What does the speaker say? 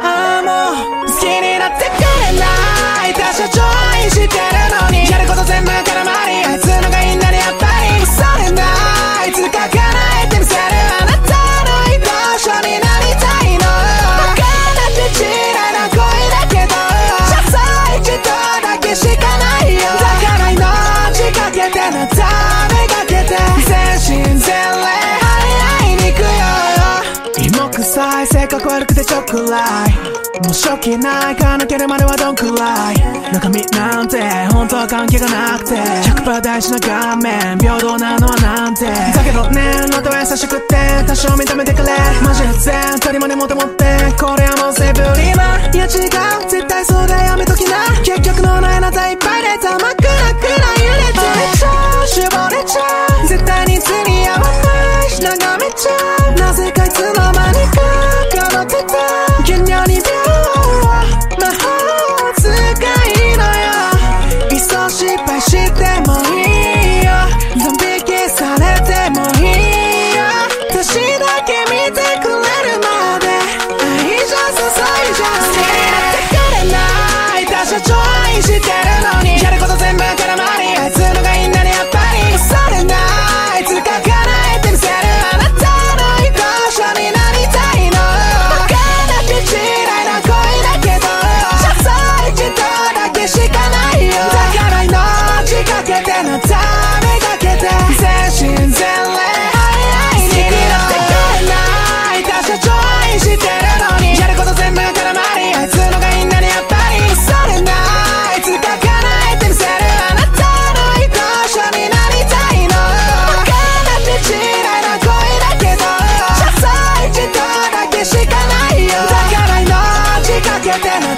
ああもう好きになってくためかけて全身全霊会いに行くよ。芋臭い性格悪くてちょっくらい申し訳ないかなけるまではどんくらい。中身なんて本当は関係がなくて。100%大事な顔面平等なのはなんて。だけどねのと優しくて多少認めてくれ。マジで全足りまでもと思ってこれはもうセブリマいや違う。絶対そうだやめときな。眺めちゃうなぜかいつの間にかかってた。微妙に秒魔法使いのよいっそ失敗してもいいよ。ドン引きされてもいいよ。私だけ見てくれるまで。愛情注いじゃ好きなってくれない。他者ジョイしてるのに。命か